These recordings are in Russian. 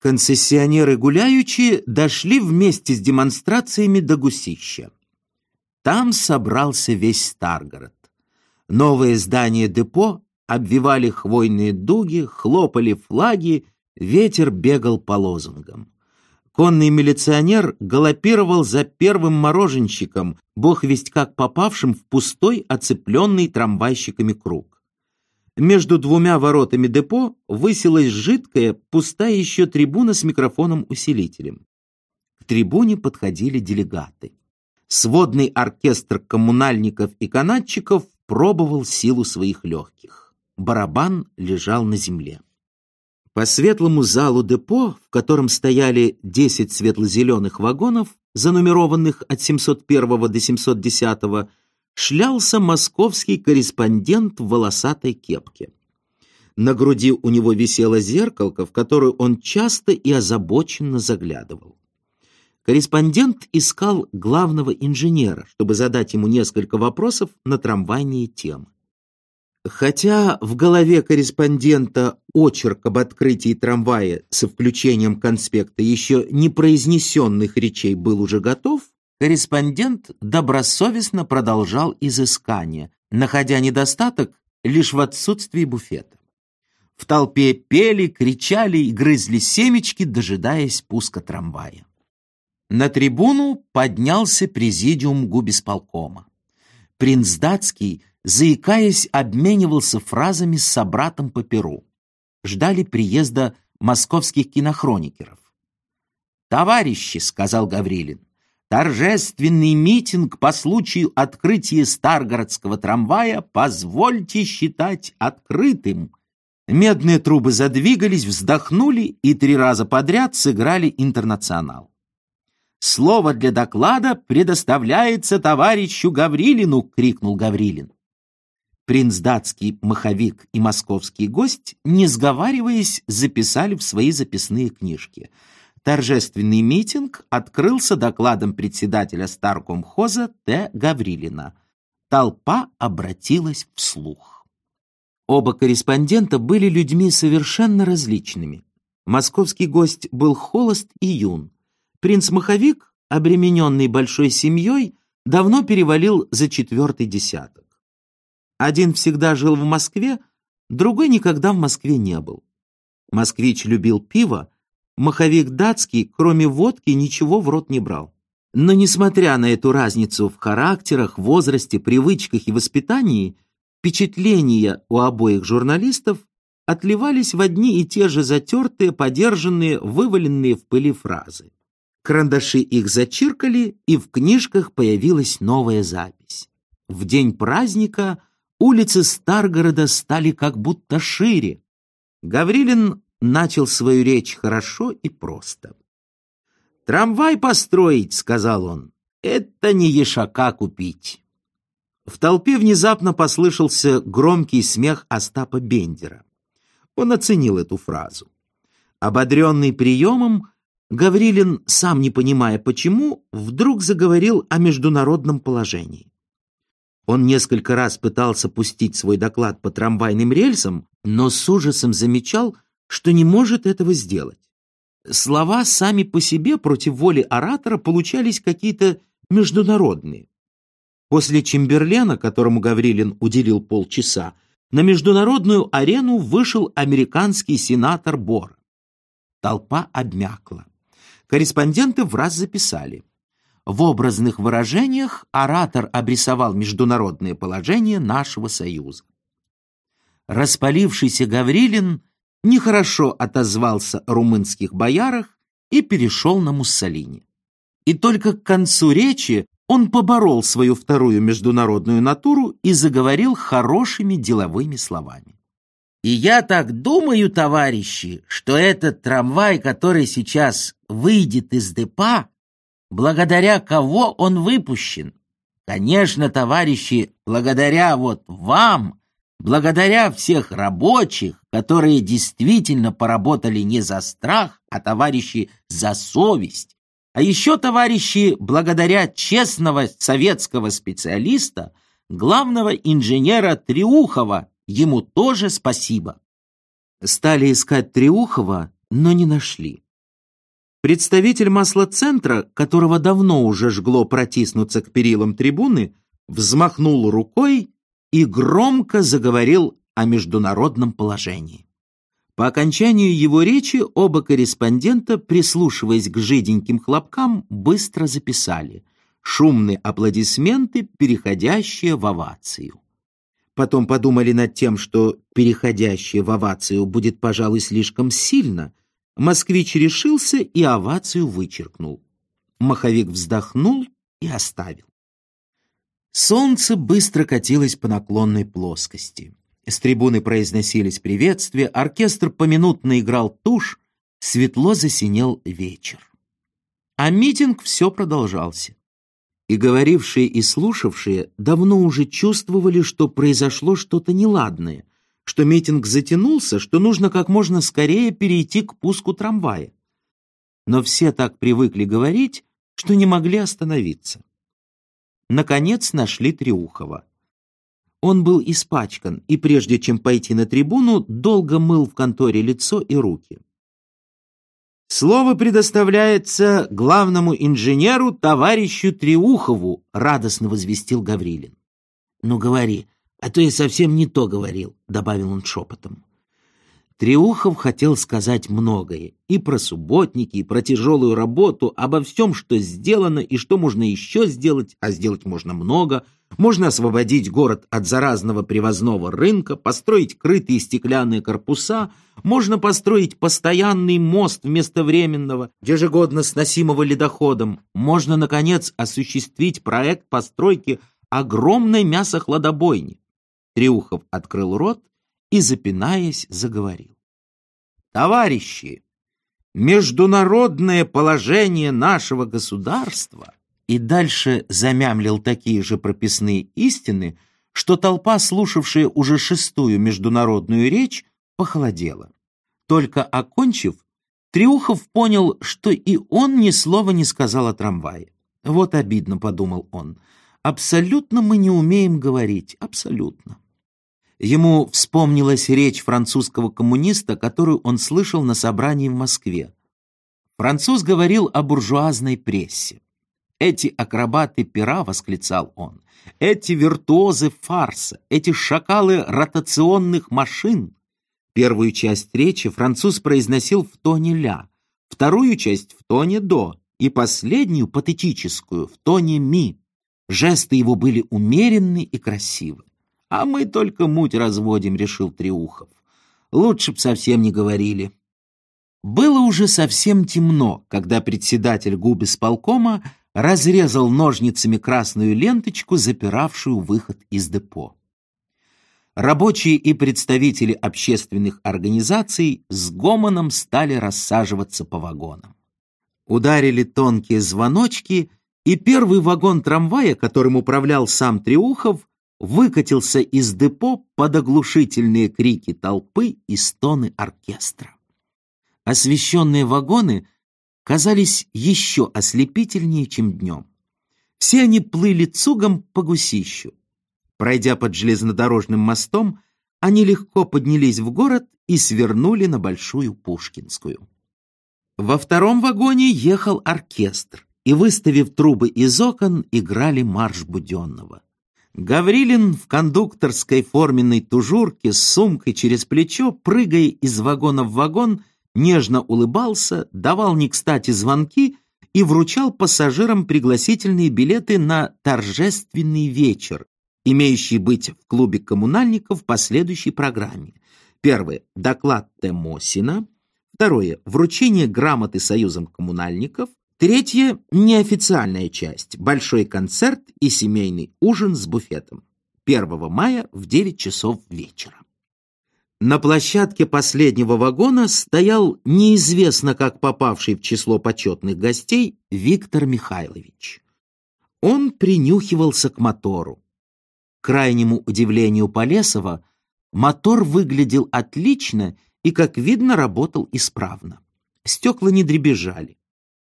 Концессионеры гуляючи дошли вместе с демонстрациями до Гусища. Там собрался весь Старгород. Новое здание депо обвивали хвойные дуги, хлопали флаги, ветер бегал по лозунгам. Конный милиционер галопировал за первым мороженщиком, бог весть как попавшим в пустой, оцепленный трамвайщиками круг. Между двумя воротами депо высилась жидкая, пустая еще трибуна с микрофоном-усилителем. К трибуне подходили делегаты. Сводный оркестр коммунальников и канатчиков пробовал силу своих легких. Барабан лежал на земле. По светлому залу депо, в котором стояли 10 светло-зеленых вагонов, занумерованных от 701 до 710, шлялся московский корреспондент в волосатой кепке. На груди у него висело зеркалко, в которое он часто и озабоченно заглядывал. Корреспондент искал главного инженера, чтобы задать ему несколько вопросов на трамвайные темы. Хотя в голове корреспондента очерк об открытии трамвая со включением конспекта еще не произнесенных речей был уже готов, корреспондент добросовестно продолжал изыскание, находя недостаток лишь в отсутствии буфета. В толпе пели, кричали и грызли семечки, дожидаясь пуска трамвая. На трибуну поднялся президиум губисполкома. Принц Датский заикаясь, обменивался фразами с собратом по перу. Ждали приезда московских кинохроникеров. «Товарищи», — сказал Гаврилин, — «торжественный митинг по случаю открытия Старгородского трамвая позвольте считать открытым». Медные трубы задвигались, вздохнули и три раза подряд сыграли интернационал. «Слово для доклада предоставляется товарищу Гаврилину!» — крикнул Гаврилин принц датский, маховик и московский гость, не сговариваясь, записали в свои записные книжки. Торжественный митинг открылся докладом председателя Старкомхоза Т. Гаврилина. Толпа обратилась вслух. Оба корреспондента были людьми совершенно различными. Московский гость был холост и юн. Принц-маховик, обремененный большой семьей, давно перевалил за четвертый десяток. Один всегда жил в Москве, другой никогда в Москве не был. Москвич любил пиво, маховик датский, кроме водки, ничего в рот не брал. Но несмотря на эту разницу в характерах, возрасте, привычках и воспитании, впечатления у обоих журналистов отливались в одни и те же затертые, подержанные, вываленные в пыли фразы. Карандаши их зачиркали, и в книжках появилась новая запись. В день праздника Улицы Старгорода стали как будто шире. Гаврилин начал свою речь хорошо и просто. «Трамвай построить», — сказал он, — «это не ешака купить». В толпе внезапно послышался громкий смех Остапа Бендера. Он оценил эту фразу. Ободренный приемом, Гаврилин, сам не понимая почему, вдруг заговорил о международном положении. Он несколько раз пытался пустить свой доклад по трамвайным рельсам, но с ужасом замечал, что не может этого сделать. Слова сами по себе против воли оратора получались какие-то международные. После Чемберлена, которому Гаврилин уделил полчаса, на международную арену вышел американский сенатор Бор. Толпа обмякла. Корреспонденты в раз записали. В образных выражениях оратор обрисовал международное положение нашего союза. Распалившийся Гаврилин нехорошо отозвался о румынских боярах и перешел на Муссолини. И только к концу речи он поборол свою вторую международную натуру и заговорил хорошими деловыми словами. И я так думаю, товарищи, что этот трамвай, который сейчас выйдет из депа, благодаря кого он выпущен. Конечно, товарищи, благодаря вот вам, благодаря всех рабочих, которые действительно поработали не за страх, а товарищи за совесть. А еще, товарищи, благодаря честного советского специалиста, главного инженера Триухова, ему тоже спасибо. Стали искать Триухова, но не нашли. Представитель маслоцентра, которого давно уже жгло протиснуться к перилам трибуны, взмахнул рукой и громко заговорил о международном положении. По окончанию его речи оба корреспондента, прислушиваясь к жиденьким хлопкам, быстро записали шумные аплодисменты, переходящие в овацию. Потом подумали над тем, что переходящее в овацию будет, пожалуй, слишком сильно. Москвич решился и овацию вычеркнул. Маховик вздохнул и оставил. Солнце быстро катилось по наклонной плоскости. С трибуны произносились приветствия, оркестр поминутно играл тушь, светло засинел вечер. А митинг все продолжался. И говорившие и слушавшие давно уже чувствовали, что произошло что-то неладное, что митинг затянулся, что нужно как можно скорее перейти к пуску трамвая. Но все так привыкли говорить, что не могли остановиться. Наконец нашли Триухова. Он был испачкан и, прежде чем пойти на трибуну, долго мыл в конторе лицо и руки. «Слово предоставляется главному инженеру товарищу Триухову», радостно возвестил Гаврилин. «Ну, говори, а то я совсем не то говорил», добавил он шепотом. Триухов хотел сказать многое, и про субботники, и про тяжелую работу, обо всем, что сделано и что можно еще сделать, а сделать можно много. Можно освободить город от заразного привозного рынка, построить крытые стеклянные корпуса, можно построить постоянный мост вместо временного, ежегодно сносимого ледоходом. Можно, наконец, осуществить проект постройки огромной мясохладобойни. Триухов открыл рот и, запинаясь, заговорил. «Товарищи, международное положение нашего государства» и дальше замямлил такие же прописные истины, что толпа, слушавшая уже шестую международную речь, похолодела. Только окончив, Триухов понял, что и он ни слова не сказал о трамвае. «Вот обидно», — подумал он, — «абсолютно мы не умеем говорить, абсолютно». Ему вспомнилась речь французского коммуниста, которую он слышал на собрании в Москве. Француз говорил о буржуазной прессе. «Эти акробаты пера», — восклицал он, — «эти виртуозы фарса, эти шакалы ротационных машин». Первую часть речи француз произносил в тоне «ля», вторую часть в тоне «до» и последнюю, патетическую, в тоне «ми». Жесты его были умеренны и красивы. А мы только муть разводим, решил Триухов. Лучше б совсем не говорили. Было уже совсем темно, когда председатель губисполкома разрезал ножницами красную ленточку, запиравшую выход из депо. Рабочие и представители общественных организаций с гомоном стали рассаживаться по вагонам. Ударили тонкие звоночки, и первый вагон трамвая, которым управлял сам Триухов, выкатился из депо под оглушительные крики толпы и стоны оркестра. Освещенные вагоны казались еще ослепительнее, чем днем. Все они плыли цугом по гусищу. Пройдя под железнодорожным мостом, они легко поднялись в город и свернули на Большую Пушкинскую. Во втором вагоне ехал оркестр, и, выставив трубы из окон, играли марш Буденного. Гаврилин в кондукторской форменной тужурке с сумкой через плечо, прыгая из вагона в вагон, нежно улыбался, давал не кстати звонки и вручал пассажирам пригласительные билеты на торжественный вечер, имеющий быть в клубе коммунальников по следующей программе. Первое – доклад Т. Мосина. Второе – вручение грамоты Союзом коммунальников. Третье – неофициальная часть, большой концерт и семейный ужин с буфетом. 1 мая в 9 часов вечера. На площадке последнего вагона стоял неизвестно как попавший в число почетных гостей Виктор Михайлович. Он принюхивался к мотору. К крайнему удивлению Полесова, мотор выглядел отлично и, как видно, работал исправно. Стекла не дребезжали.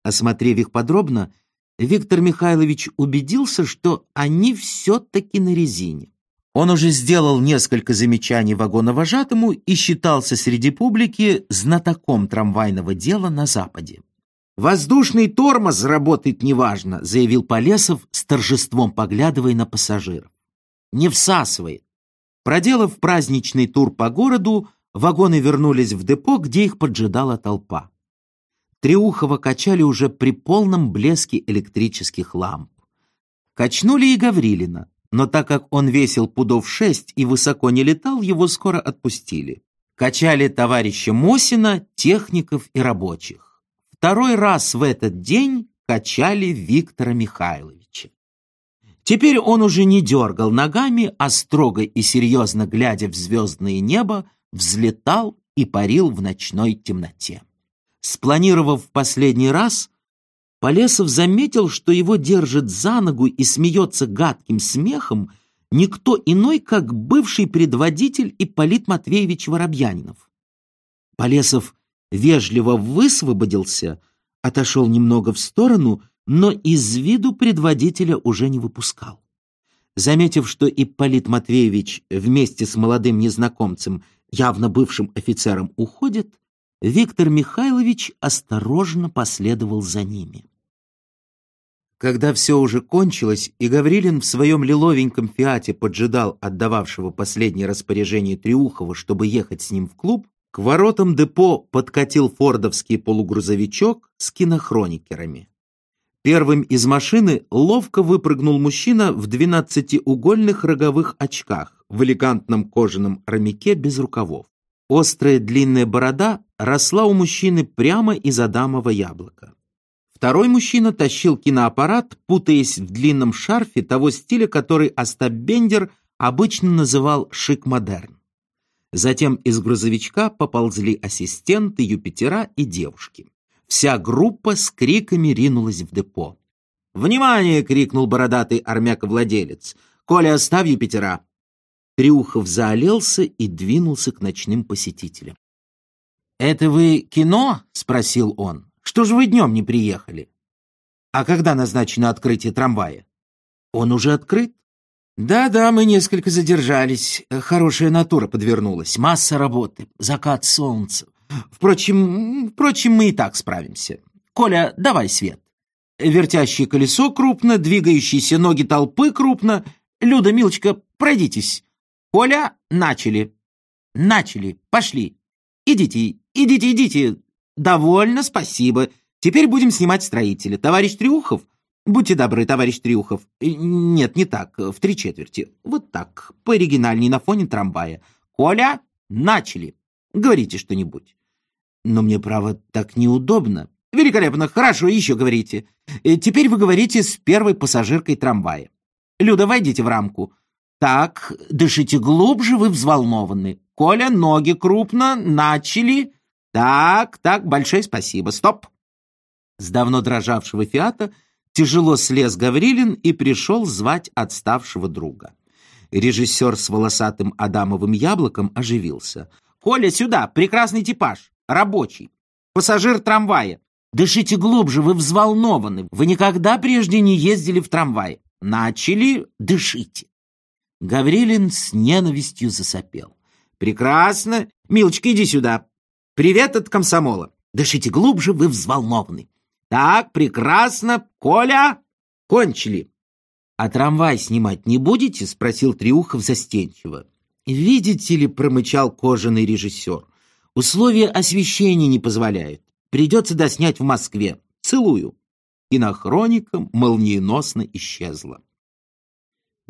Осмотрев их подробно, Виктор Михайлович убедился, что они все-таки на резине. Он уже сделал несколько замечаний вагоновожатому и считался среди публики знатоком трамвайного дела на Западе. Воздушный тормоз работает неважно, заявил Полесов с торжеством, поглядывая на пассажиров. Не всасывает. Проделав праздничный тур по городу, вагоны вернулись в депо, где их поджидала толпа. Триухова качали уже при полном блеске электрических ламп. Качнули и Гаврилина, но так как он весил пудов шесть и высоко не летал, его скоро отпустили. Качали товарища Мосина, техников и рабочих. Второй раз в этот день качали Виктора Михайловича. Теперь он уже не дергал ногами, а строго и серьезно глядя в звездное небо, взлетал и парил в ночной темноте. Спланировав в последний раз, Полесов заметил, что его держит за ногу и смеется гадким смехом никто иной, как бывший предводитель Ипполит Матвеевич Воробьянинов. Полесов вежливо высвободился, отошел немного в сторону, но из виду предводителя уже не выпускал. Заметив, что Ипполит Матвеевич вместе с молодым незнакомцем, явно бывшим офицером, уходит, Виктор Михайлович осторожно последовал за ними. Когда все уже кончилось, и Гаврилин в своем лиловеньком фиате поджидал отдававшего последнее распоряжение Триухова, чтобы ехать с ним в клуб, к воротам депо подкатил фордовский полугрузовичок с кинохроникерами. Первым из машины ловко выпрыгнул мужчина в двенадцатиугольных роговых очках, в элегантном кожаном рамике без рукавов. Острая длинная борода росла у мужчины прямо из адамового яблока. Второй мужчина тащил киноаппарат, путаясь в длинном шарфе того стиля, который Остап Бендер обычно называл шик-модерн. Затем из грузовичка поползли ассистенты, Юпитера и девушки. Вся группа с криками ринулась в депо. «Внимание!» — крикнул бородатый армяк-владелец. «Коля, оставь Юпитера!» Трюхов заолелся и двинулся к ночным посетителям. «Это вы кино?» — спросил он. «Что же вы днем не приехали?» «А когда назначено открытие трамвая?» «Он уже открыт?» «Да-да, мы несколько задержались. Хорошая натура подвернулась. Масса работы. Закат солнца. Впрочем, впрочем, мы и так справимся. Коля, давай свет. Вертящее колесо крупно, двигающиеся ноги толпы крупно. Люда, Милочка, пройдитесь. Коля, начали. Начали. Пошли. Идите, идите, идите. Довольно, спасибо. Теперь будем снимать строителя. Товарищ Трюхов, будьте добры, товарищ Трюхов. Нет, не так, в три четверти. Вот так, по оригинальней на фоне трамвая. Коля, начали. Говорите что-нибудь. Но мне, право, так неудобно. Великолепно, хорошо, еще говорите. Теперь вы говорите с первой пассажиркой трамвая. Люда, войдите в рамку. Так, дышите глубже, вы взволнованы. Коля, ноги крупно, начали. Так, так, большое спасибо. Стоп. С давно дрожавшего фиата тяжело слез Гаврилин и пришел звать отставшего друга. Режиссер с волосатым адамовым яблоком оживился. «Коля, сюда! Прекрасный типаж! Рабочий! Пассажир трамвая! Дышите глубже, вы взволнованы! Вы никогда прежде не ездили в трамвае! Начали, дышите!» Гаврилин с ненавистью засопел. «Прекрасно! Милочка, иди сюда! Привет от комсомола! Дышите глубже, вы взволнованы! Так, прекрасно! Коля, кончили!» «А трамвай снимать не будете?» — спросил Триухов застенчиво. «Видите ли», — промычал кожаный режиссер, — «условия освещения не позволяют. Придется доснять в Москве. Целую». И на хроника молниеносно исчезла.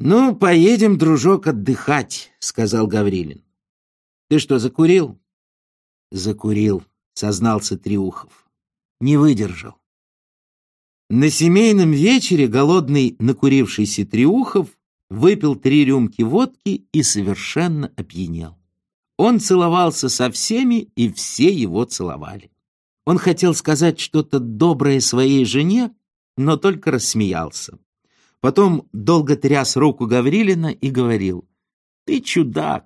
«Ну, поедем, дружок, отдыхать», — сказал Гаврилин. «Ты что, закурил?» «Закурил», — сознался Триухов. «Не выдержал». На семейном вечере голодный накурившийся Триухов выпил три рюмки водки и совершенно опьянел. Он целовался со всеми, и все его целовали. Он хотел сказать что-то доброе своей жене, но только рассмеялся. Потом долго тряс руку Гаврилина и говорил, «Ты чудак,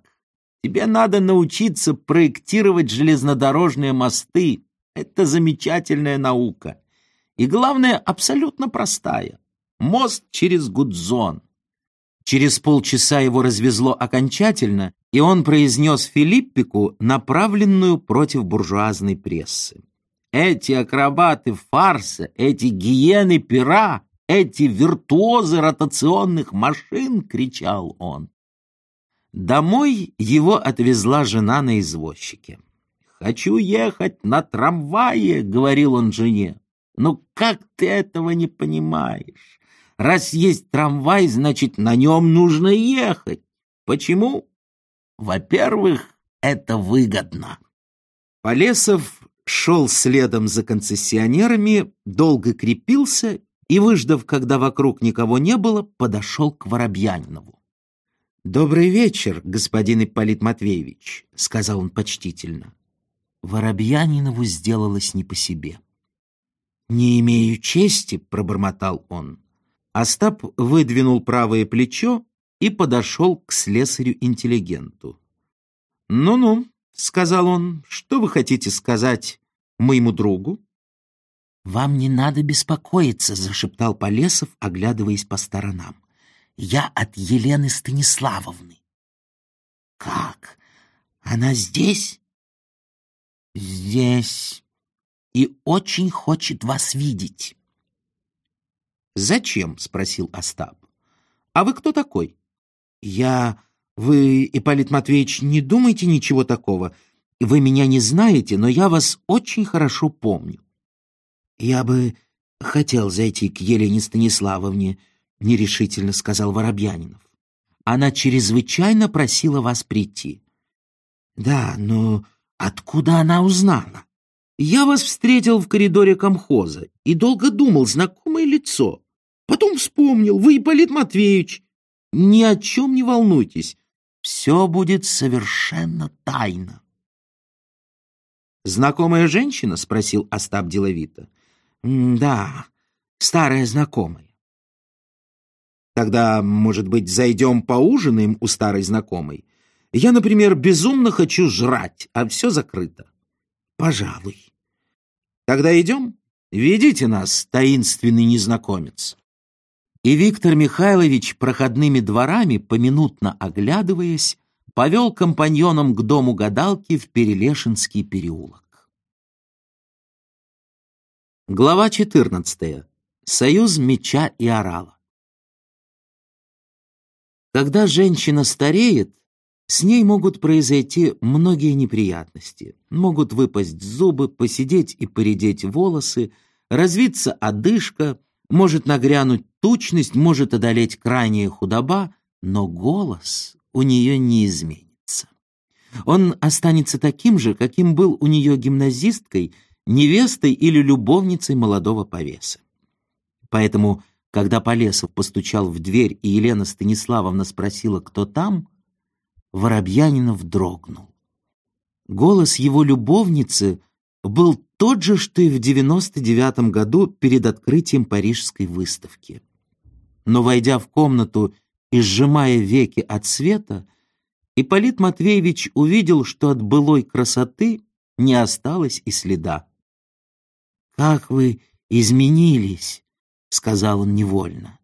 тебе надо научиться проектировать железнодорожные мосты. Это замечательная наука. И главное, абсолютно простая. Мост через Гудзон. Через полчаса его развезло окончательно, и он произнес Филиппику, направленную против буржуазной прессы. эти акробаты фарса, эти гиены пера, эти виртуозы ротационных машин!» — кричал он. Домой его отвезла жена на извозчике. «Хочу ехать на трамвае», — говорил он жене. «Ну как ты этого не понимаешь? Раз есть трамвай, значит, на нем нужно ехать. Почему? Во-первых, это выгодно». Полесов шел следом за концессионерами, долго крепился и, выждав, когда вокруг никого не было, подошел к Воробьянинову. «Добрый вечер, господин Ипполит Матвеевич», — сказал он почтительно. Воробьянинову сделалось не по себе. «Не имею чести», — пробормотал он. Остап выдвинул правое плечо и подошел к слесарю-интеллигенту. «Ну-ну», — сказал он, — «что вы хотите сказать моему другу?» «Вам не надо беспокоиться», — зашептал Полесов, оглядываясь по сторонам. Я от Елены Станиславовны. Как? Она здесь? Здесь. И очень хочет вас видеть. Зачем? спросил Остап. А вы кто такой? Я... Вы, Ипполит Матвеевич, не думайте ничего такого. Вы меня не знаете, но я вас очень хорошо помню. Я бы хотел зайти к Елене Станиславовне, — нерешительно сказал Воробьянинов. «Она чрезвычайно просила вас прийти». «Да, но откуда она узнала?» «Я вас встретил в коридоре комхоза и долго думал, знакомое лицо. Потом вспомнил, вы Ипполит Матвеевич. Ни о чем не волнуйтесь, все будет совершенно тайно». «Знакомая женщина?» — спросил Остап деловито. «Да, старая знакомая. Тогда, может быть, зайдем поужинаем у старой знакомой? Я, например, безумно хочу жрать, а все закрыто. Пожалуй. Тогда идем? Ведите нас, таинственный незнакомец. И Виктор Михайлович проходными дворами, поминутно оглядываясь, повел компаньоном к дому гадалки в Перелешинский переулок. Глава 14. Союз меча и орала. Когда женщина стареет, с ней могут произойти многие неприятности. Могут выпасть зубы, посидеть и поредеть волосы, развиться одышка, может нагрянуть тучность, может одолеть крайняя худоба, но голос у нее не изменится. Он останется таким же, каким был у нее гимназисткой, невестой или любовницей молодого повеса. Поэтому когда Полесов постучал в дверь, и Елена Станиславовна спросила, кто там, Воробьянинов дрогнул. Голос его любовницы был тот же, что и в 99 году перед открытием Парижской выставки. Но, войдя в комнату и сжимая веки от света, Ипполит Матвеевич увидел, что от былой красоты не осталось и следа. «Как вы изменились!» сказал он невольно.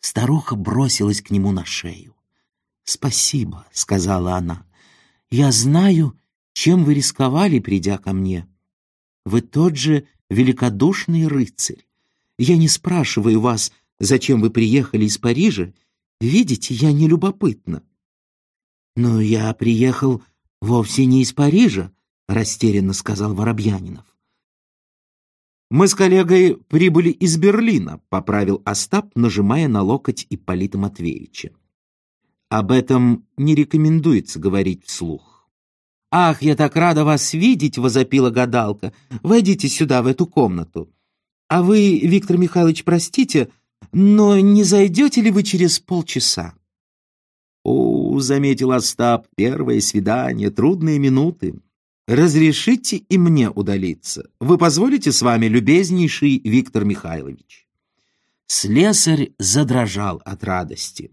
Старуха бросилась к нему на шею. «Спасибо», — сказала она. «Я знаю, чем вы рисковали, придя ко мне. Вы тот же великодушный рыцарь. Я не спрашиваю вас, зачем вы приехали из Парижа. Видите, я не любопытна». «Но я приехал вовсе не из Парижа», — растерянно сказал Воробьянинов. «Мы с коллегой прибыли из Берлина», — поправил Остап, нажимая на локоть Ипполита Матвеевича. «Об этом не рекомендуется говорить вслух». «Ах, я так рада вас видеть!» — возопила гадалка. «Войдите сюда, в эту комнату. А вы, Виктор Михайлович, простите, но не зайдете ли вы через полчаса?» «О, — заметил Остап, — первое свидание, трудные минуты. Разрешите и мне удалиться. Вы позволите с вами, любезнейший Виктор Михайлович?» Слесарь задрожал от радости.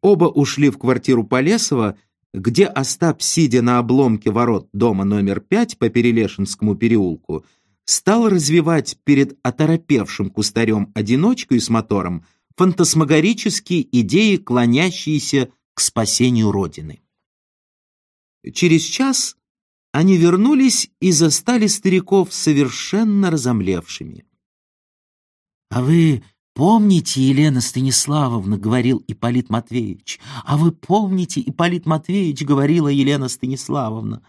Оба ушли в квартиру Полесова, где Остап, сидя на обломке ворот дома номер пять по Перелешинскому переулку, стал развивать перед оторопевшим кустарем-одиночкой с мотором фантасмагорические идеи, клонящиеся к спасению Родины. Через час они вернулись и застали стариков совершенно разомлевшими. «А вы помните, Елена Станиславовна, — говорил Ипполит Матвеевич, — а вы помните, Ипполит Матвеевич, — говорила Елена Станиславовна.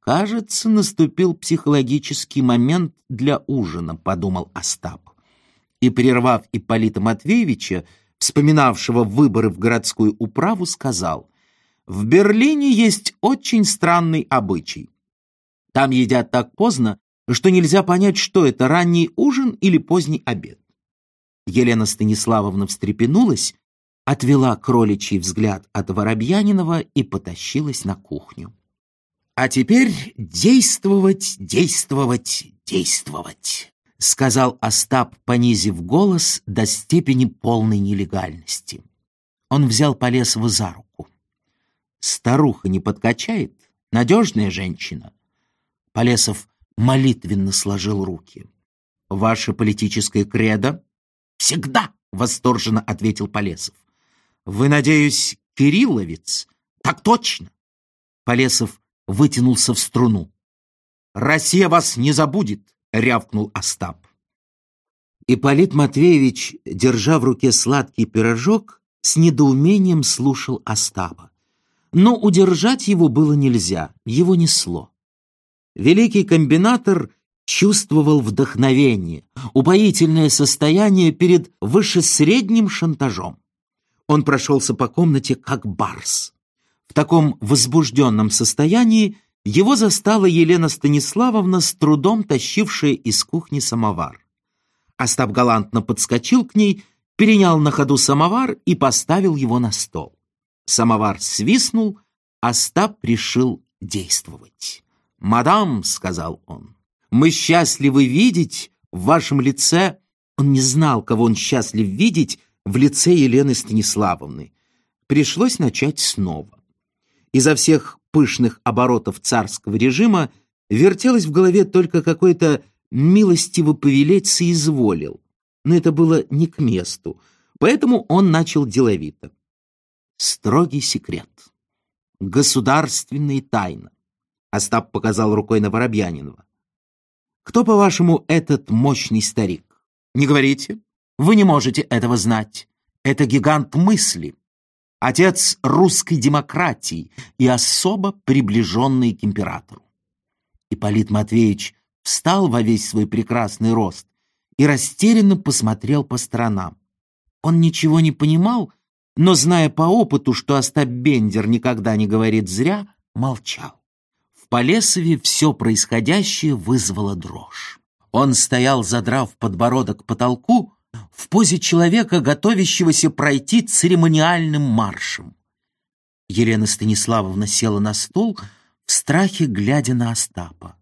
Кажется, наступил психологический момент для ужина, — подумал Остап. И, прервав Ипполита Матвеевича, вспоминавшего выборы в городскую управу, сказал, «В Берлине есть очень странный обычай. Там едят так поздно, что нельзя понять, что это, ранний ужин или поздний обед. Елена Станиславовна встрепенулась, отвела кроличий взгляд от Воробьянинова и потащилась на кухню. «А теперь действовать, действовать, действовать», — сказал Остап, понизив голос до степени полной нелегальности. Он взял Полесова за руку. «Старуха не подкачает? Надежная женщина?» Полесов молитвенно сложил руки. «Ваше политическое кредо?» «Всегда!» — восторженно ответил Полесов. «Вы, надеюсь, кирилловец?» «Так точно!» Полесов вытянулся в струну. «Россия вас не забудет!» — рявкнул Остап. Ипполит Матвеевич, держа в руке сладкий пирожок, с недоумением слушал Остапа. Но удержать его было нельзя, его несло. Великий комбинатор чувствовал вдохновение, упоительное состояние перед вышесредним шантажом. Он прошелся по комнате как барс. В таком возбужденном состоянии его застала Елена Станиславовна, с трудом тащившая из кухни самовар. Остап галантно подскочил к ней, перенял на ходу самовар и поставил его на стол. Самовар свистнул, Остап решил действовать. «Мадам», — сказал он, — «мы счастливы видеть в вашем лице...» Он не знал, кого он счастлив видеть в лице Елены Станиславовны. Пришлось начать снова. Изо всех пышных оборотов царского режима вертелось в голове только какой-то милостиво повелеть соизволил. Но это было не к месту, поэтому он начал деловито. Строгий секрет. Государственная тайна. Остап показал рукой на Воробьянинова. «Кто, по-вашему, этот мощный старик? Не говорите? Вы не можете этого знать. Это гигант мысли, отец русской демократии и особо приближенный к императору». Ипполит Матвеевич встал во весь свой прекрасный рост и растерянно посмотрел по сторонам. Он ничего не понимал, но, зная по опыту, что Остап Бендер никогда не говорит зря, молчал. Полесове все происходящее вызвало дрожь. Он стоял, задрав подбородок к потолку, в позе человека, готовящегося пройти церемониальным маршем. Елена Станиславовна села на стул, в страхе глядя на Остапа.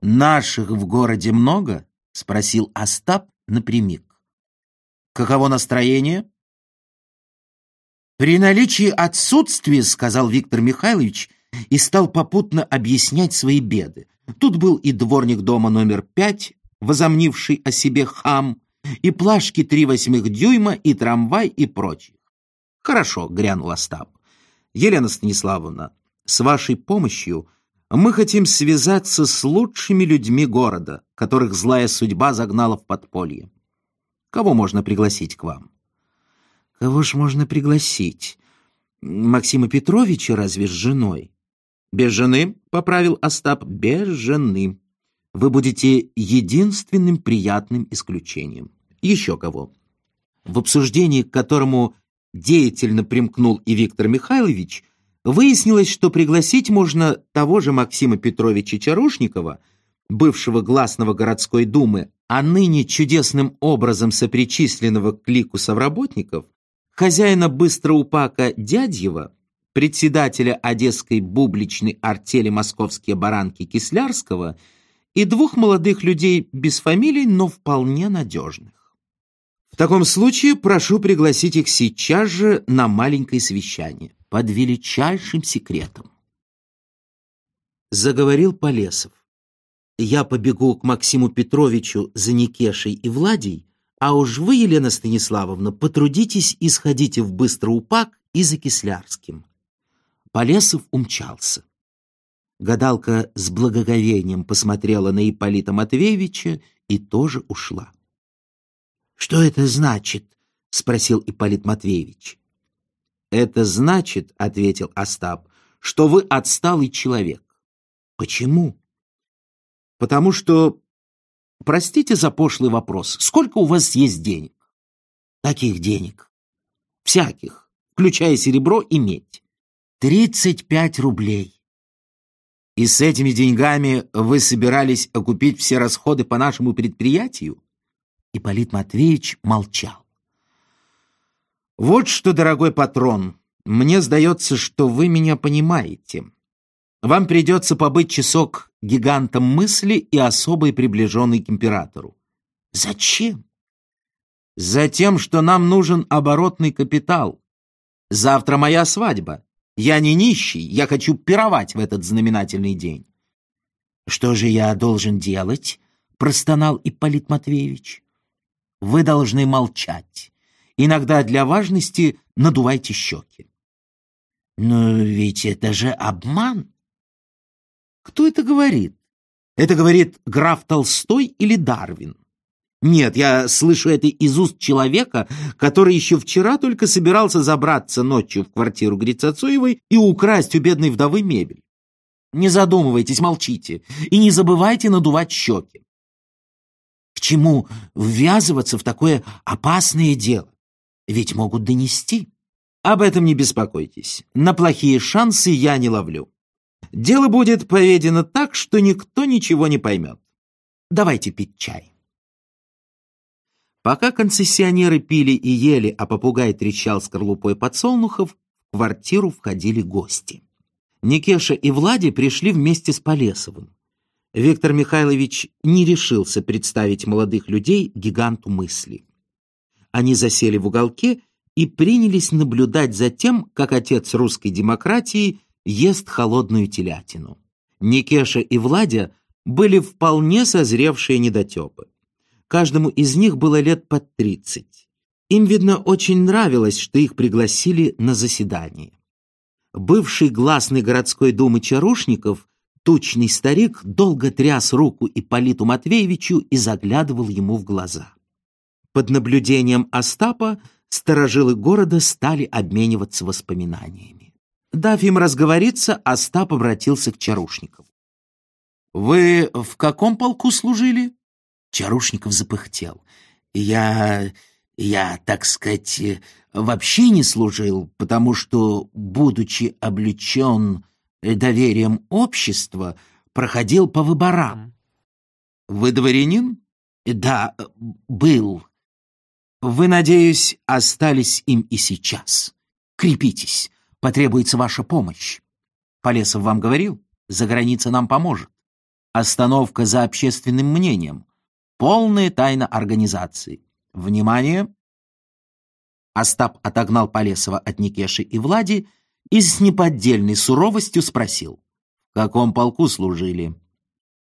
«Наших в городе много?» — спросил Остап напрямик. «Каково настроение?» «При наличии отсутствия, — сказал Виктор Михайлович, — и стал попутно объяснять свои беды. Тут был и дворник дома номер пять, возомнивший о себе хам, и плашки три восьмых дюйма, и трамвай, и прочих. «Хорошо», — грянул Остап. «Елена Станиславовна, с вашей помощью мы хотим связаться с лучшими людьми города, которых злая судьба загнала в подполье. Кого можно пригласить к вам?» «Кого ж можно пригласить? Максима Петровича разве с женой?» «Без жены», — поправил Остап, — «без жены. Вы будете единственным приятным исключением. Еще кого?» В обсуждении, к которому деятельно примкнул и Виктор Михайлович, выяснилось, что пригласить можно того же Максима Петровича Чарушникова, бывшего гласного городской думы, а ныне чудесным образом сопричисленного к лику совработников, хозяина быстроупака Дядьева, председателя Одесской бубличной артели «Московские баранки» Кислярского и двух молодых людей без фамилий, но вполне надежных. В таком случае прошу пригласить их сейчас же на маленькое совещание под величайшим секретом. Заговорил Полесов. Я побегу к Максиму Петровичу за Никешей и Владей, а уж вы, Елена Станиславовна, потрудитесь и сходите в Быстроупак и за Кислярским. Полесов умчался. Гадалка с благоговением посмотрела на Ипполита Матвеевича и тоже ушла. «Что это значит?» — спросил Ипполит Матвеевич. «Это значит, — ответил Остап, — что вы отсталый человек. Почему? Потому что... Простите за пошлый вопрос. Сколько у вас есть денег? Каких денег? Всяких, включая серебро и медь. Тридцать пять рублей. И с этими деньгами вы собирались окупить все расходы по нашему предприятию? Ипполит Матвеевич молчал. Вот что, дорогой патрон, мне сдается, что вы меня понимаете. Вам придется побыть часок гигантом мысли и особой приближенной к императору. Зачем? Затем, что нам нужен оборотный капитал. Завтра моя свадьба. Я не нищий, я хочу пировать в этот знаменательный день. Что же я должен делать? Простонал Ипполит Матвеевич. Вы должны молчать. Иногда для важности надувайте щеки. Но ведь это же обман. Кто это говорит? Это говорит граф Толстой или Дарвин? Нет, я слышу это из уст человека, который еще вчера только собирался забраться ночью в квартиру Грицацуевой и украсть у бедной вдовы мебель. Не задумывайтесь, молчите, и не забывайте надувать щеки. К чему ввязываться в такое опасное дело? Ведь могут донести. Об этом не беспокойтесь. На плохие шансы я не ловлю. Дело будет поведено так, что никто ничего не поймет. Давайте пить чай. Пока концессионеры пили и ели, а попугай трещал скорлупой подсолнухов, в квартиру входили гости. Никеша и Влади пришли вместе с Полесовым. Виктор Михайлович не решился представить молодых людей гиганту мысли. Они засели в уголке и принялись наблюдать за тем, как отец русской демократии ест холодную телятину. Никеша и Владя были вполне созревшие недотепы. Каждому из них было лет под тридцать. Им, видно, очень нравилось, что их пригласили на заседание. Бывший гласный городской думы Чарушников, тучный старик, долго тряс руку Ипполиту Матвеевичу и заглядывал ему в глаза. Под наблюдением Остапа сторожилы города стали обмениваться воспоминаниями. Дав им разговориться, Остап обратился к Чарушникову. «Вы в каком полку служили?» Чарушников запыхтел. «Я... я, так сказать, вообще не служил, потому что, будучи облечен доверием общества, проходил по выборам». «Вы дворянин?» «Да, был. Вы, надеюсь, остались им и сейчас. Крепитесь, потребуется ваша помощь. Полесов вам говорил, за граница нам поможет. Остановка за общественным мнением. Полная тайна организации. Внимание! Остап отогнал Полесова от Никеши и Влади и с неподдельной суровостью спросил, в каком полку служили?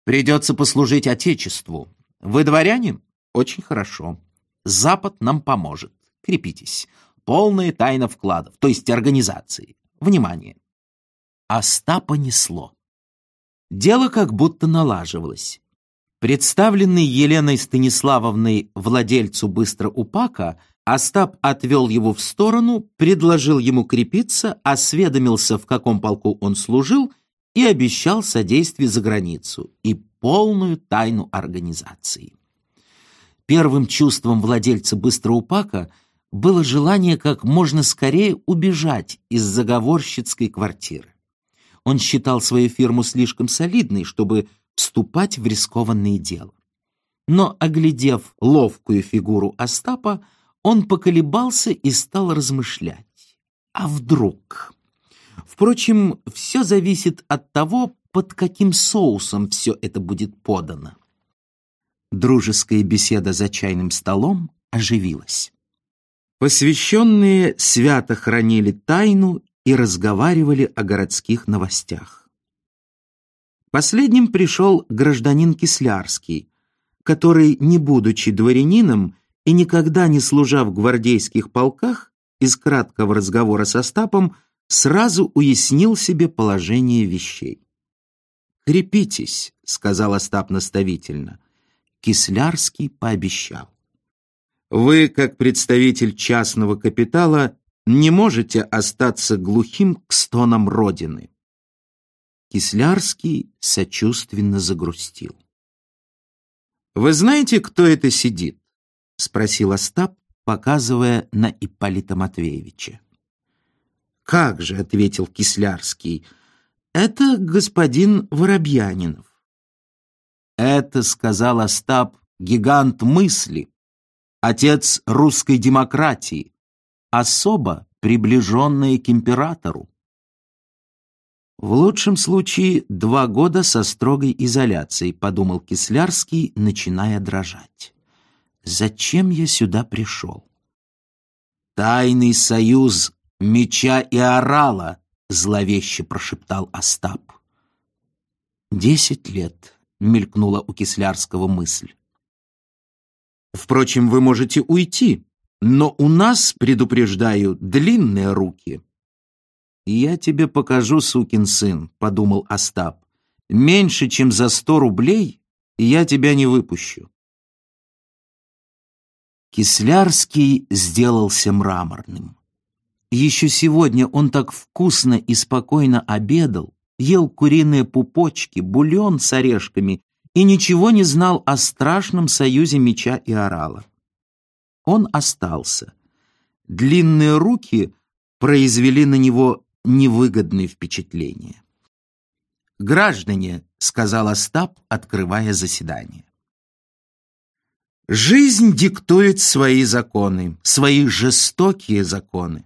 Придется послужить Отечеству. Вы дворянин? Очень хорошо. Запад нам поможет. Крепитесь. Полная тайна вкладов, то есть организации. Внимание. Остапа несло. Дело как будто налаживалось. Представленный Еленой Станиславовной владельцу быстроупака, Остап отвел его в сторону, предложил ему крепиться, осведомился, в каком полку он служил, и обещал содействие за границу и полную тайну организации. Первым чувством владельца быстроупака было желание как можно скорее убежать из заговорщицкой квартиры. Он считал свою фирму слишком солидной, чтобы вступать в рискованное дело. Но, оглядев ловкую фигуру Остапа, он поколебался и стал размышлять. А вдруг? Впрочем, все зависит от того, под каким соусом все это будет подано. Дружеская беседа за чайным столом оживилась. Посвященные свято хранили тайну и разговаривали о городских новостях. Последним пришел гражданин Кислярский, который, не будучи дворянином и никогда не служа в гвардейских полках, из краткого разговора со Стапом сразу уяснил себе положение вещей. «Крепитесь», — сказал Остап наставительно. Кислярский пообещал. «Вы, как представитель частного капитала, не можете остаться глухим к стонам Родины». Кислярский сочувственно загрустил. «Вы знаете, кто это сидит?» — спросил Остап, показывая на Ипполита Матвеевича. «Как же», — ответил Кислярский, — «это господин Воробьянинов». «Это, — сказал Остап, — гигант мысли, отец русской демократии, особо приближенная к императору. В лучшем случае два года со строгой изоляцией, подумал Кислярский, начиная дрожать. Зачем я сюда пришел? Тайный союз меча и орала, зловеще прошептал Остап. Десять лет, мелькнула у Кислярского мысль. Впрочем, вы можете уйти, но у нас, предупреждаю, длинные руки. «Я тебе покажу, сукин сын», — подумал Остап. «Меньше, чем за сто рублей, я тебя не выпущу». Кислярский сделался мраморным. Еще сегодня он так вкусно и спокойно обедал, ел куриные пупочки, бульон с орешками и ничего не знал о страшном союзе меча и орала. Он остался. Длинные руки произвели на него невыгодные впечатления. «Граждане», — сказал Остап, открывая заседание. «Жизнь диктует свои законы, свои жестокие законы.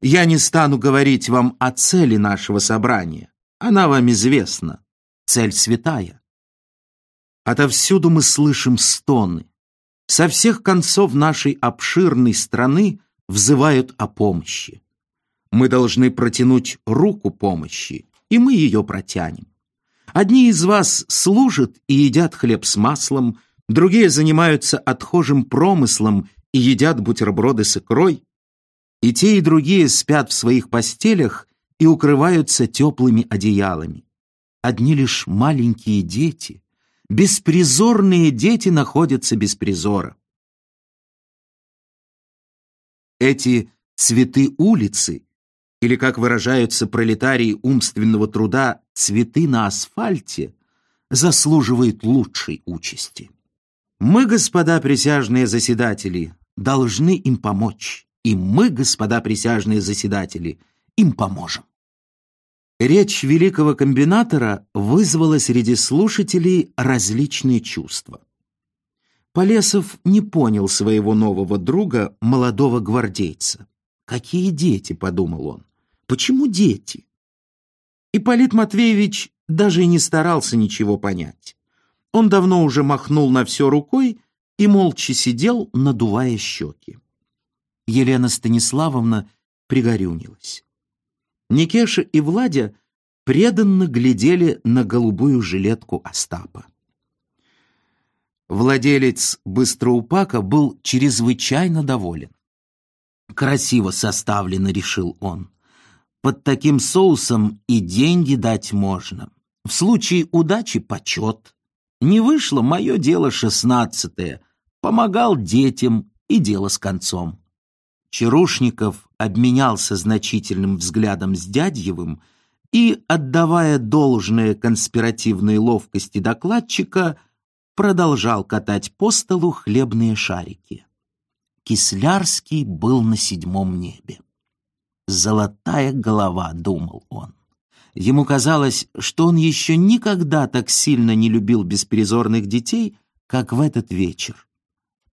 Я не стану говорить вам о цели нашего собрания. Она вам известна. Цель святая. Отовсюду мы слышим стоны. Со всех концов нашей обширной страны взывают о помощи. Мы должны протянуть руку помощи, и мы ее протянем. Одни из вас служат и едят хлеб с маслом, другие занимаются отхожим промыслом и едят бутерброды с икрой, и те, и другие спят в своих постелях и укрываются теплыми одеялами. Одни лишь маленькие дети, беспризорные дети находятся без призора. Эти цветы улицы или, как выражаются пролетарии умственного труда, цветы на асфальте, заслуживает лучшей участи. Мы, господа присяжные заседатели, должны им помочь, и мы, господа присяжные заседатели, им поможем. Речь великого комбинатора вызвала среди слушателей различные чувства. Полесов не понял своего нового друга, молодого гвардейца. «Какие дети?» — подумал он. Почему дети? Ипполит Матвеевич даже и не старался ничего понять. Он давно уже махнул на все рукой и молча сидел, надувая щеки. Елена Станиславовна пригорюнилась. Никеша и Владя преданно глядели на голубую жилетку Остапа. Владелец Быстроупака был чрезвычайно доволен. «Красиво составлено», — решил он. Под таким соусом и деньги дать можно. В случае удачи почет. Не вышло мое дело шестнадцатое. Помогал детям и дело с концом. Чарушников обменялся значительным взглядом с Дядьевым и, отдавая должное конспиративной ловкости докладчика, продолжал катать по столу хлебные шарики. Кислярский был на седьмом небе. «Золотая голова», — думал он. Ему казалось, что он еще никогда так сильно не любил беспризорных детей, как в этот вечер.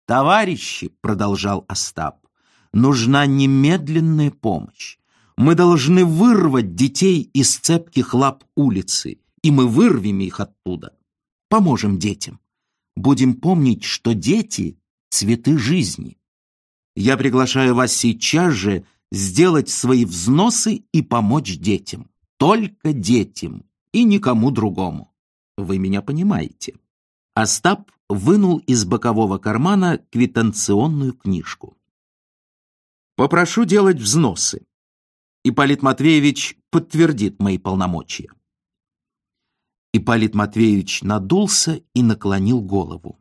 «Товарищи», — продолжал Остап, — «нужна немедленная помощь. Мы должны вырвать детей из цепких лап улицы, и мы вырвем их оттуда. Поможем детям. Будем помнить, что дети — цветы жизни. Я приглашаю вас сейчас же сделать свои взносы и помочь детям. Только детям и никому другому. Вы меня понимаете. Остап вынул из бокового кармана квитанционную книжку. Попрошу делать взносы. Ипполит Матвеевич подтвердит мои полномочия. Ипполит Матвеевич надулся и наклонил голову.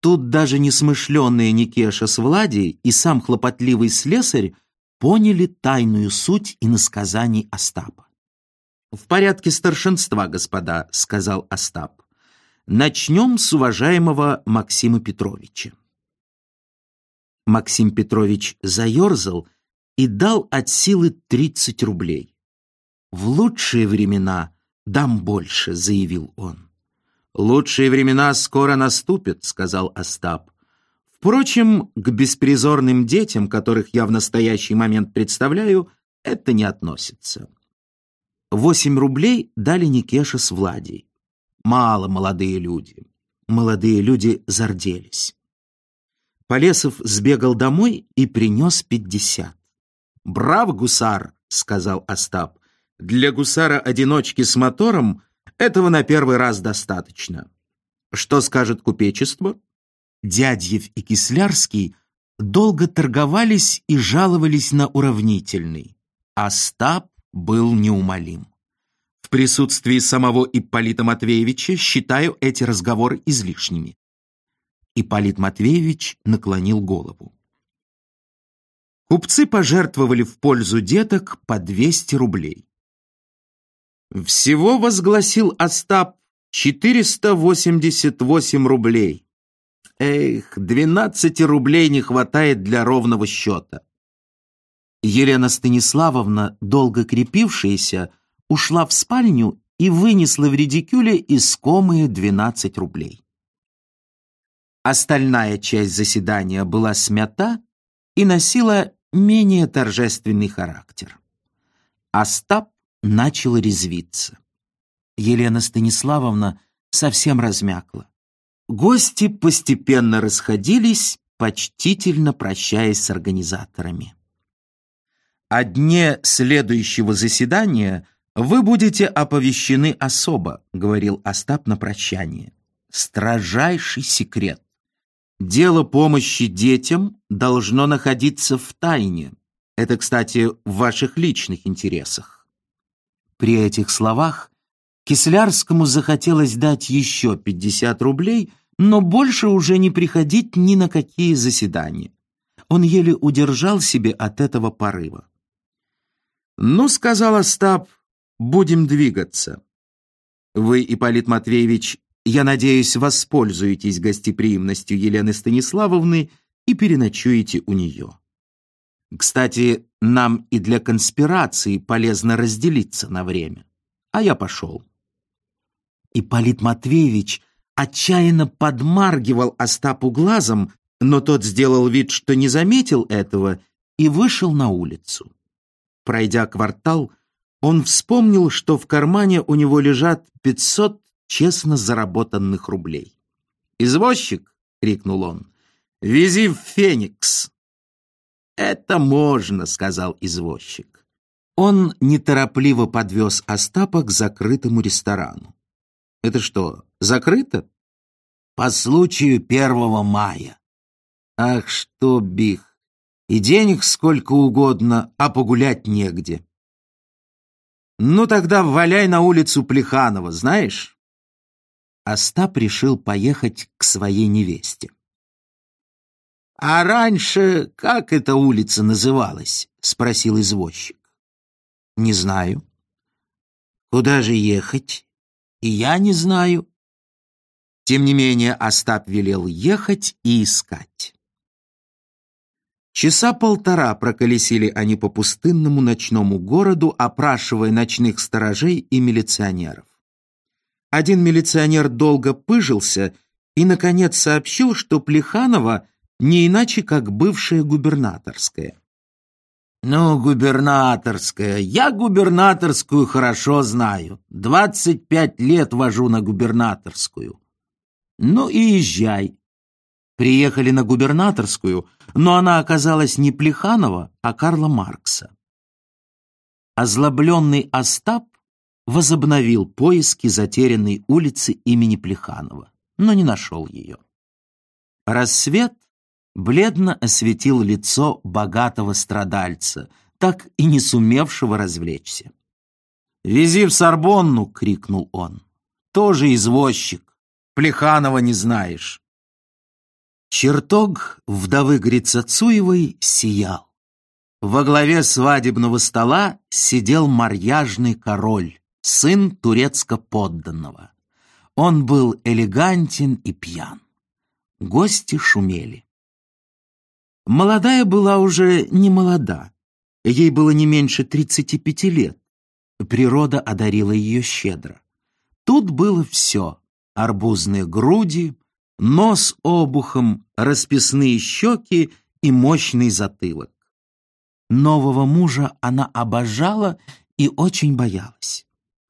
Тут даже несмышленные Никеша с Владей и сам хлопотливый слесарь поняли тайную суть иносказаний Остапа. «В порядке старшинства, господа», — сказал Остап. «Начнем с уважаемого Максима Петровича». Максим Петрович заерзал и дал от силы 30 рублей. «В лучшие времена дам больше», — заявил он. «Лучшие времена скоро наступят», — сказал Остап. Впрочем, к беспризорным детям, которых я в настоящий момент представляю, это не относится. Восемь рублей дали Никеша с Владей. Мало молодые люди. Молодые люди зарделись. Полесов сбегал домой и принес пятьдесят. «Браво, гусар!» — сказал Остап. «Для гусара-одиночки с мотором этого на первый раз достаточно. Что скажет купечество?» Дядьев и Кислярский долго торговались и жаловались на уравнительный. Остап был неумолим. В присутствии самого Ипполита Матвеевича считаю эти разговоры излишними. Ипполит Матвеевич наклонил голову. Купцы пожертвовали в пользу деток по 200 рублей. Всего возгласил Остап 488 рублей. Эх, 12 рублей не хватает для ровного счета. Елена Станиславовна, долго крепившаяся, ушла в спальню и вынесла в редикюле искомые 12 рублей. Остальная часть заседания была смята и носила менее торжественный характер. Остап начал резвиться. Елена Станиславовна совсем размякла. Гости постепенно расходились, почтительно прощаясь с организаторами. О дне следующего заседания вы будете оповещены особо, говорил Остап на прощание. Строжайший секрет. Дело помощи детям должно находиться в тайне. Это, кстати, в ваших личных интересах. При этих словах Кислярскому захотелось дать еще 50 рублей, но больше уже не приходить ни на какие заседания. Он еле удержал себе от этого порыва. «Ну, — сказал Остап, — будем двигаться. Вы, Ипполит Матвеевич, я надеюсь, воспользуетесь гостеприимностью Елены Станиславовны и переночуете у нее. Кстати, нам и для конспирации полезно разделиться на время. А я пошел. Ипполит Матвеевич отчаянно подмаргивал Остапу глазом, но тот сделал вид, что не заметил этого, и вышел на улицу. Пройдя квартал, он вспомнил, что в кармане у него лежат пятьсот честно заработанных рублей. «Извозчик!» — крикнул он. «Вези в Феникс!» «Это можно!» — сказал извозчик. Он неторопливо подвез Остапа к закрытому ресторану. Это что, закрыто? По случаю первого мая. Ах, что, Бих, и денег сколько угодно, а погулять негде. Ну тогда валяй на улицу Плеханова, знаешь? Остап решил поехать к своей невесте. «А раньше как эта улица называлась?» — спросил извозчик. «Не знаю». «Куда же ехать?» И я не знаю. Тем не менее, Остап велел ехать и искать. Часа полтора проколесили они по пустынному ночному городу, опрашивая ночных сторожей и милиционеров. Один милиционер долго пыжился и, наконец, сообщил, что Плеханова не иначе, как бывшая губернаторская. «Ну, губернаторская. Я губернаторскую хорошо знаю. Двадцать пять лет вожу на губернаторскую. Ну и езжай». Приехали на губернаторскую, но она оказалась не Плеханова, а Карла Маркса. Озлобленный Остап возобновил поиски затерянной улицы имени Плеханова, но не нашел ее. Рассвет бледно осветил лицо богатого страдальца, так и не сумевшего развлечься. «Вези в Сорбонну!» — крикнул он. тоже извозчик. Плеханова не знаешь. Чертог вдовы Грицацуевой сиял. Во главе свадебного стола сидел марьяжный король, сын турецко-подданного. Он был элегантен и пьян. Гости шумели. Молодая была уже не молода. Ей было не меньше 35 лет. Природа одарила ее щедро. Тут было все. Арбузные груди, нос обухом, расписные щеки и мощный затылок. Нового мужа она обожала и очень боялась.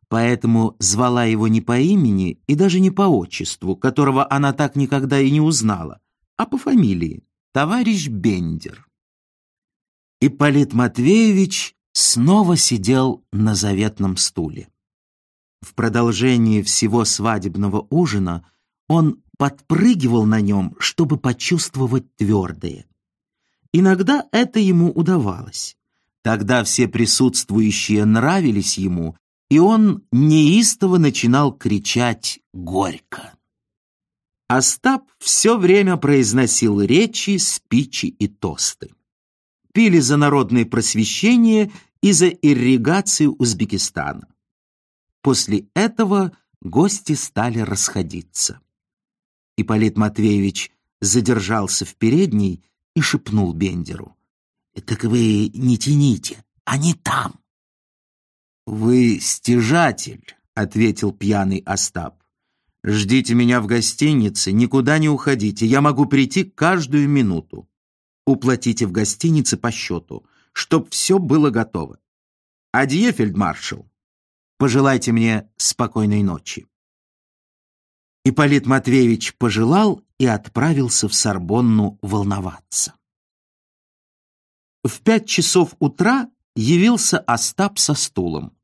Поэтому звала его не по имени и даже не по отчеству, которого она так никогда и не узнала, а по фамилии — товарищ Бендер. Ипполит Матвеевич снова сидел на заветном стуле. В продолжении всего свадебного ужина он подпрыгивал на нем, чтобы почувствовать твердое. Иногда это ему удавалось. Тогда все присутствующие нравились ему, и он неистово начинал кричать горько. Остап все время произносил речи, спичи и тосты. Пили за народное просвещение и за ирригацию Узбекистана. После этого гости стали расходиться. Ипполит Матвеевич задержался в передней и шепнул Бендеру. «Так вы не тяните, они там!» «Вы стяжатель», — ответил пьяный Остап. «Ждите меня в гостинице, никуда не уходите, я могу прийти каждую минуту. Уплатите в гостинице по счету, чтоб все было готово. Адье, фельдмаршал!» Пожелайте мне спокойной ночи». Ипполит Матвеевич пожелал и отправился в Сорбонну волноваться. В пять часов утра явился Остап со стулом.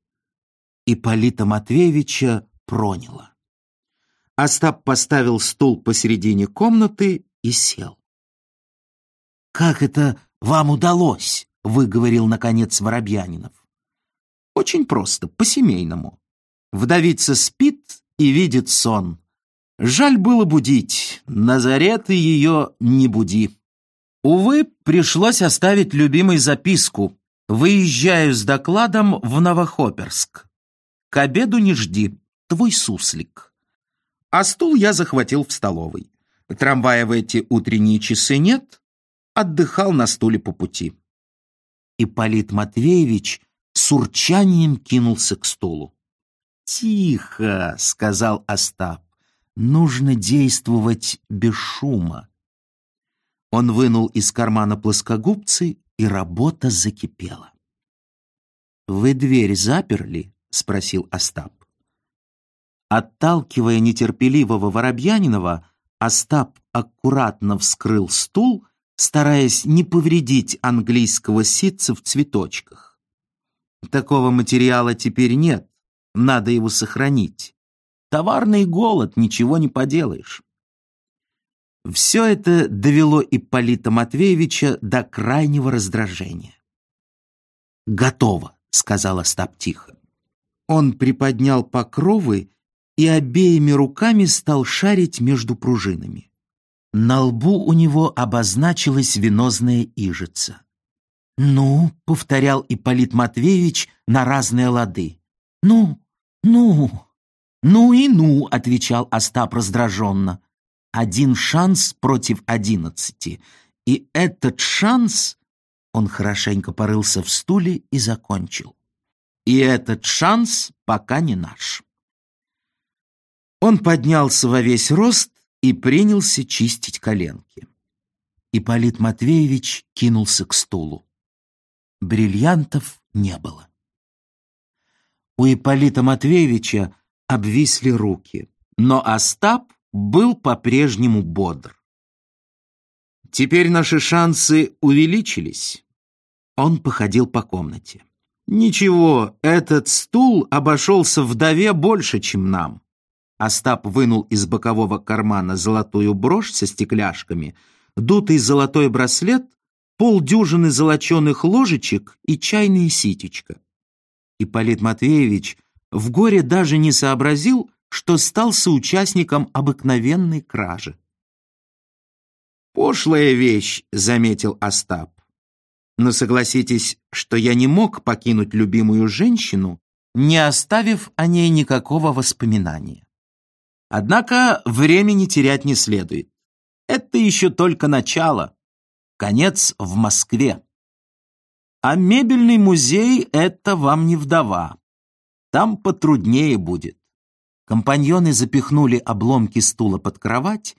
Ипполита Матвеевича проняло. Остап поставил стул посередине комнаты и сел. «Как это вам удалось?» — выговорил, наконец, Воробьянинов. Очень просто, по-семейному. Вдовица спит и видит сон. Жаль было будить, Назарет и ее не буди. Увы, пришлось оставить любимой записку. Выезжаю с докладом в Новохоперск. К обеду не жди, твой суслик. А стул я захватил в столовой. Трамвая в эти утренние часы нет, отдыхал на стуле по пути. Ипполит Матвеевич с урчанием кинулся к столу. «Тихо!» — сказал Остап. «Нужно действовать без шума». Он вынул из кармана плоскогубцы, и работа закипела. «Вы дверь заперли?» — спросил Остап. Отталкивая нетерпеливого Воробьянинова, Остап аккуратно вскрыл стул, стараясь не повредить английского ситца в цветочках. Такого материала теперь нет, надо его сохранить. Товарный голод, ничего не поделаешь. Все это довело Ипполита Матвеевича до крайнего раздражения. «Готово», — сказал Остап тихо. Он приподнял покровы и обеими руками стал шарить между пружинами. На лбу у него обозначилась венозная ижица. «Ну», — повторял Ипполит Матвеевич на разные лады. «Ну, ну, ну и ну», — отвечал Остап раздраженно. «Один шанс против одиннадцати. И этот шанс...» Он хорошенько порылся в стуле и закончил. «И этот шанс пока не наш». Он поднялся во весь рост и принялся чистить коленки. Ипполит Матвеевич кинулся к стулу бриллиантов не было. У Ипполита Матвеевича обвисли руки, но Остап был по-прежнему бодр. Теперь наши шансы увеличились. Он походил по комнате. Ничего, этот стул обошелся вдове больше, чем нам. Остап вынул из бокового кармана золотую брошь со стекляшками, дутый золотой браслет полдюжины золоченых ложечек и чайные ситечка. Ипполит Матвеевич в горе даже не сообразил, что стал соучастником обыкновенной кражи. «Пошлая вещь», — заметил Остап. «Но согласитесь, что я не мог покинуть любимую женщину, не оставив о ней никакого воспоминания. Однако времени терять не следует. Это еще только начало. Конец в Москве. А мебельный музей — это вам не вдова. Там потруднее будет. Компаньоны запихнули обломки стула под кровать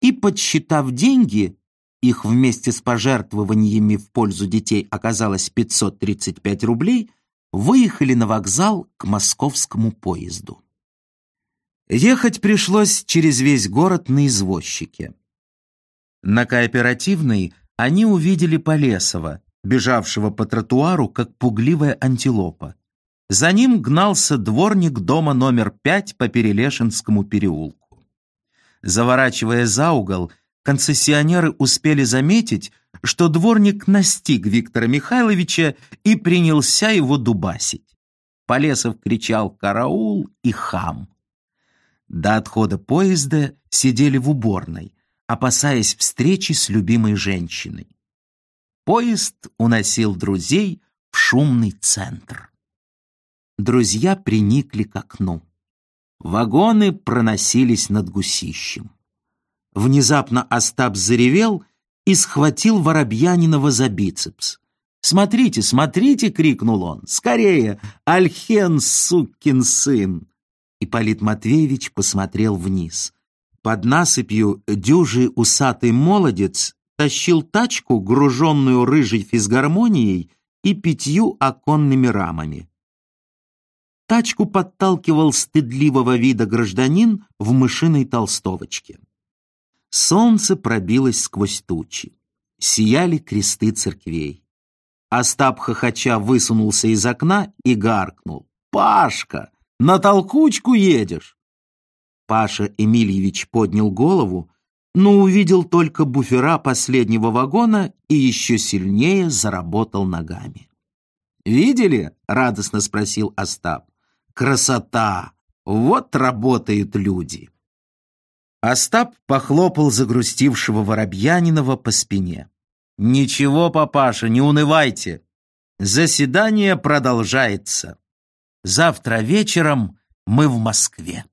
и, подсчитав деньги, их вместе с пожертвованиями в пользу детей оказалось 535 рублей, выехали на вокзал к московскому поезду. Ехать пришлось через весь город на извозчике. На кооперативной они увидели Полесова, бежавшего по тротуару, как пугливая антилопа. За ним гнался дворник дома номер пять по Перелешинскому переулку. Заворачивая за угол, концессионеры успели заметить, что дворник настиг Виктора Михайловича и принялся его дубасить. Полесов кричал «Караул!» и «Хам!». До отхода поезда сидели в уборной, опасаясь встречи с любимой женщиной. Поезд уносил друзей в шумный центр. Друзья приникли к окну. Вагоны проносились над гусищем. Внезапно Остап заревел и схватил Воробьянинова за бицепс. «Смотрите, смотрите!» — крикнул он. «Скорее! Альхен, сукин сын!» Ипполит Матвеевич посмотрел вниз. Под насыпью дюжий усатый молодец тащил тачку, груженную рыжей физгармонией и пятью оконными рамами. Тачку подталкивал стыдливого вида гражданин в мышиной толстовочке. Солнце пробилось сквозь тучи. Сияли кресты церквей. Остап хохоча высунулся из окна и гаркнул. «Пашка, на толкучку едешь?» Паша Эмильевич поднял голову, но увидел только буфера последнего вагона и еще сильнее заработал ногами. «Видели?» — радостно спросил Остап. «Красота! Вот работают люди!» Остап похлопал загрустившего Воробьянинова по спине. «Ничего, папаша, не унывайте. Заседание продолжается». Завтра вечером мы в Москве.